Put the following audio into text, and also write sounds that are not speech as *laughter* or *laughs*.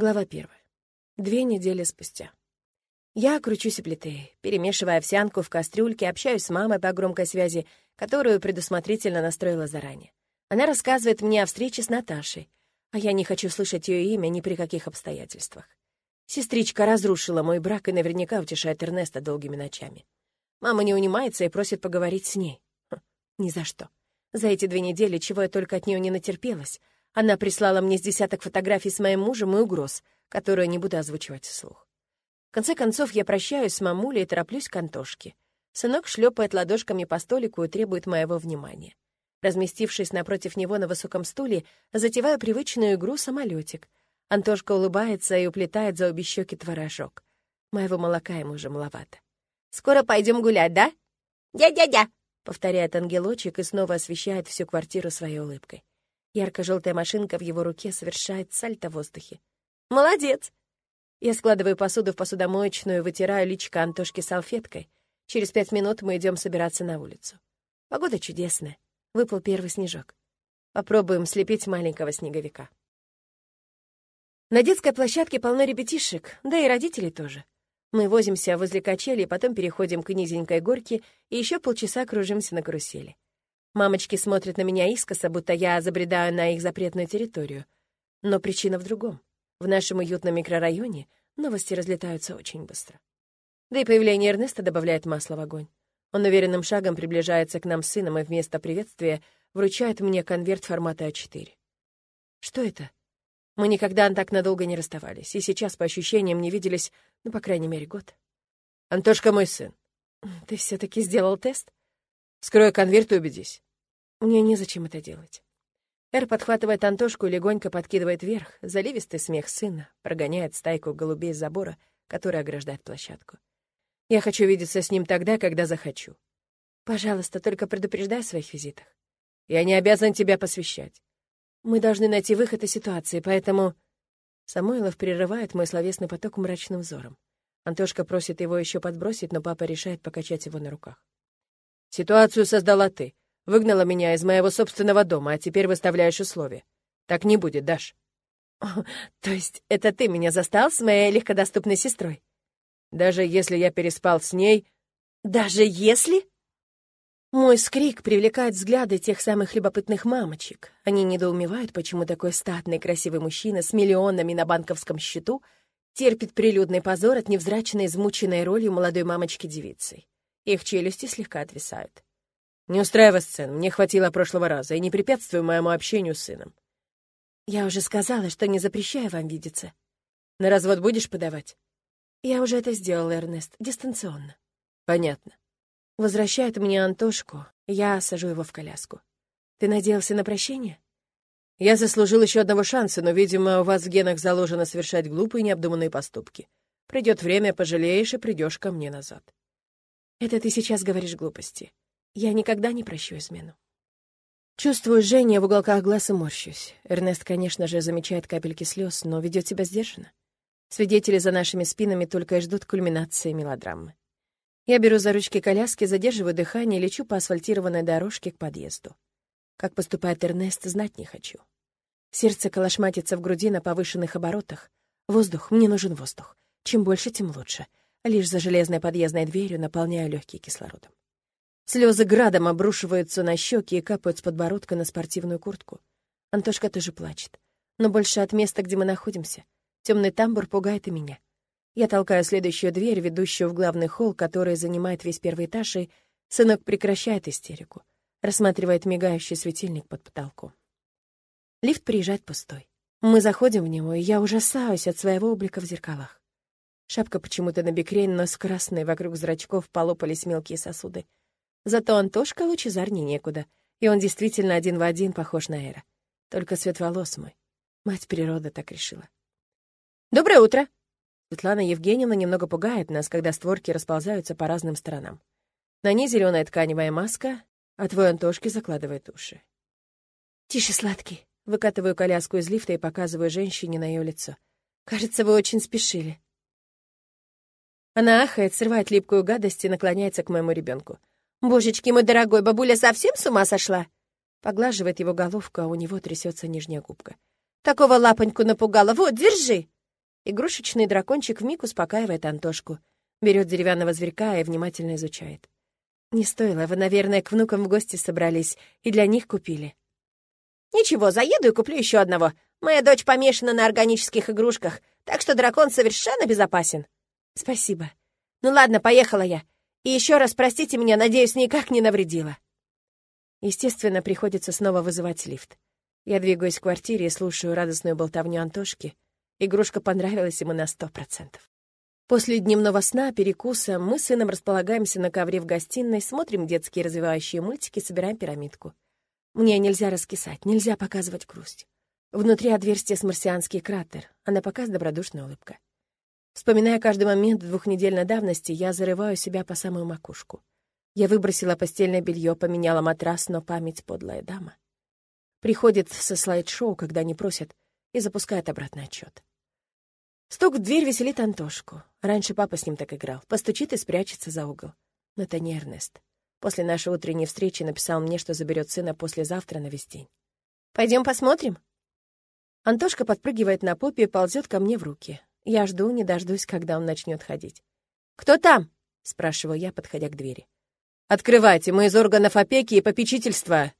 Глава первая. Две недели спустя. Я кручусь у плиты, перемешивая овсянку в кастрюльке, общаюсь с мамой по громкой связи, которую предусмотрительно настроила заранее. Она рассказывает мне о встрече с Наташей, а я не хочу слышать ее имя ни при каких обстоятельствах. Сестричка разрушила мой брак и наверняка утешает Эрнеста долгими ночами. Мама не унимается и просит поговорить с ней. Хм, ни за что. За эти две недели, чего я только от нее не натерпелась, она прислала мне с десяток фотографий с моим мужем и угроз, которые не буду озвучивать вслух. В конце концов, я прощаюсь с мамулей и тороплюсь к Антошке. Сынок шлепает ладошками по столику и требует моего внимания. Разместившись напротив него на высоком стуле, затеваю привычную игру «самолетик». Антошка улыбается и уплетает за обе щеки творожок. Моего молока ему уже маловато. «Скоро пойдем гулять, да?» «Дя-дя-дя!» — повторяет ангелочек и снова освещает всю квартиру своей улыбкой. Ярко-желтая машинка в его руке совершает сальто в воздухе. «Молодец!» Я складываю посуду в посудомоечную вытираю личико Антошки салфеткой. Через пять минут мы идем собираться на улицу. Погода чудесная. Выпал первый снежок. Попробуем слепить маленького снеговика. На детской площадке полно ребятишек, да и родителей тоже. Мы возимся возле качели, потом переходим к низенькой горке и еще полчаса кружимся на карусели. Мамочки смотрят на меня искоса, будто я забредаю на их запретную территорию. Но причина в другом. В нашем уютном микрорайоне новости разлетаются очень быстро. Да и появление Эрнеста добавляет масла в огонь. Он уверенным шагом приближается к нам с сыном и вместо приветствия вручает мне конверт формата А4. Что это? Мы никогда так надолго не расставались, и сейчас, по ощущениям, не виделись, ну, по крайней мере, год. «Антошка мой сын». «Ты все таки сделал тест?» Скрой конверт и убедись. Мне незачем это делать. Эр подхватывает Антошку и легонько подкидывает вверх. Заливистый смех сына прогоняет стайку голубей с забора, который ограждает площадку. Я хочу видеться с ним тогда, когда захочу. Пожалуйста, только предупреждай о своих визитах. Я не обязан тебя посвящать. Мы должны найти выход из ситуации, поэтому... Самойлов прерывает мой словесный поток мрачным взором. Антошка просит его еще подбросить, но папа решает покачать его на руках. Ситуацию создала ты. Выгнала меня из моего собственного дома, а теперь выставляешь условия. Так не будет, Даш. *laughs* то есть это ты меня застал с моей легкодоступной сестрой? Даже если я переспал с ней... Даже если? Мой скрик привлекает взгляды тех самых любопытных мамочек. Они недоумевают, почему такой статный красивый мужчина с миллионами на банковском счету терпит прилюдный позор от невзрачной измученной ролью молодой мамочки-девицей. Их челюсти слегка отвисают. «Не устраивай сцен, мне хватило прошлого раза, и не препятствуй моему общению с сыном». «Я уже сказала, что не запрещаю вам видеться». «На развод будешь подавать?» «Я уже это сделала, Эрнест, дистанционно». «Понятно». Возвращает мне Антошку, я сажу его в коляску. «Ты надеялся на прощение?» «Я заслужил еще одного шанса, но, видимо, у вас в генах заложено совершать глупые необдуманные поступки. Придет время, пожалеешь и придешь ко мне назад». Это ты сейчас говоришь глупости. Я никогда не прощу измену. Чувствую жжение в уголках глаз и морщусь. Эрнест, конечно же, замечает капельки слез, но ведет себя сдержанно. Свидетели за нашими спинами только и ждут кульминации мелодрамы. Я беру за ручки коляски, задерживаю дыхание и лечу по асфальтированной дорожке к подъезду. Как поступает Эрнест, знать не хочу. Сердце колошматится в груди на повышенных оборотах. Воздух, мне нужен воздух. Чем больше, тем лучше — Лишь за железной подъездной дверью наполняю легкие кислородом. Слезы градом обрушиваются на щеки и капают с подбородка на спортивную куртку. Антошка тоже плачет. Но больше от места, где мы находимся. Темный тамбур пугает и меня. Я толкаю следующую дверь, ведущую в главный холл, который занимает весь первый этаж, и сынок прекращает истерику. Рассматривает мигающий светильник под потолком. Лифт приезжает пустой. Мы заходим в него, и я ужасаюсь от своего облика в зеркалах. Шапка почему-то набекрень, но с красной вокруг зрачков полопались мелкие сосуды. Зато Антошка лучезарнее некуда, и он действительно один в один похож на Эра. Только цвет волос мой. Мать природа так решила. «Доброе утро!» Светлана Евгеньевна немного пугает нас, когда створки расползаются по разным сторонам. На ней зеленая тканевая маска, а твой Антошки закладывает уши. «Тише, сладкий!» Выкатываю коляску из лифта и показываю женщине на ее лицо. «Кажется, вы очень спешили». Она ахает, срывает липкую гадость и наклоняется к моему ребенку. «Божечки мой дорогой, бабуля совсем с ума сошла?» Поглаживает его головку, а у него трясется нижняя губка. «Такого лапоньку напугала. Вот, держи!» Игрушечный дракончик вмиг успокаивает Антошку, берет деревянного зверька и внимательно изучает. «Не стоило, вы, наверное, к внукам в гости собрались и для них купили». «Ничего, заеду и куплю еще одного. Моя дочь помешана на органических игрушках, так что дракон совершенно безопасен». «Спасибо. Ну ладно, поехала я. И еще раз простите меня, надеюсь, никак не навредила». Естественно, приходится снова вызывать лифт. Я двигаюсь в квартире и слушаю радостную болтовню Антошки. Игрушка понравилась ему на сто процентов. После дневного сна, перекуса, мы с сыном располагаемся на ковре в гостиной, смотрим детские развивающие мультики, собираем пирамидку. Мне нельзя раскисать, нельзя показывать грусть. Внутри отверстия с марсианский кратер, а на показ добродушная улыбка. Вспоминая каждый момент двухнедельной давности, я зарываю себя по самую макушку. Я выбросила постельное белье, поменяла матрас, но память подлая дама. Приходит со слайд-шоу, когда не просят, и запускает обратный отчет. Стук в дверь веселит Антошку. Раньше папа с ним так играл. Постучит и спрячется за угол. Но это не Эрнест. После нашей утренней встречи написал мне, что заберет сына послезавтра на весь день. Пойдем посмотрим?» Антошка подпрыгивает на попе и ползет ко мне в руки. Я жду, не дождусь, когда он начнет ходить. «Кто там?» — спрашиваю я, подходя к двери. «Открывайте, мы из органов опеки и попечительства!»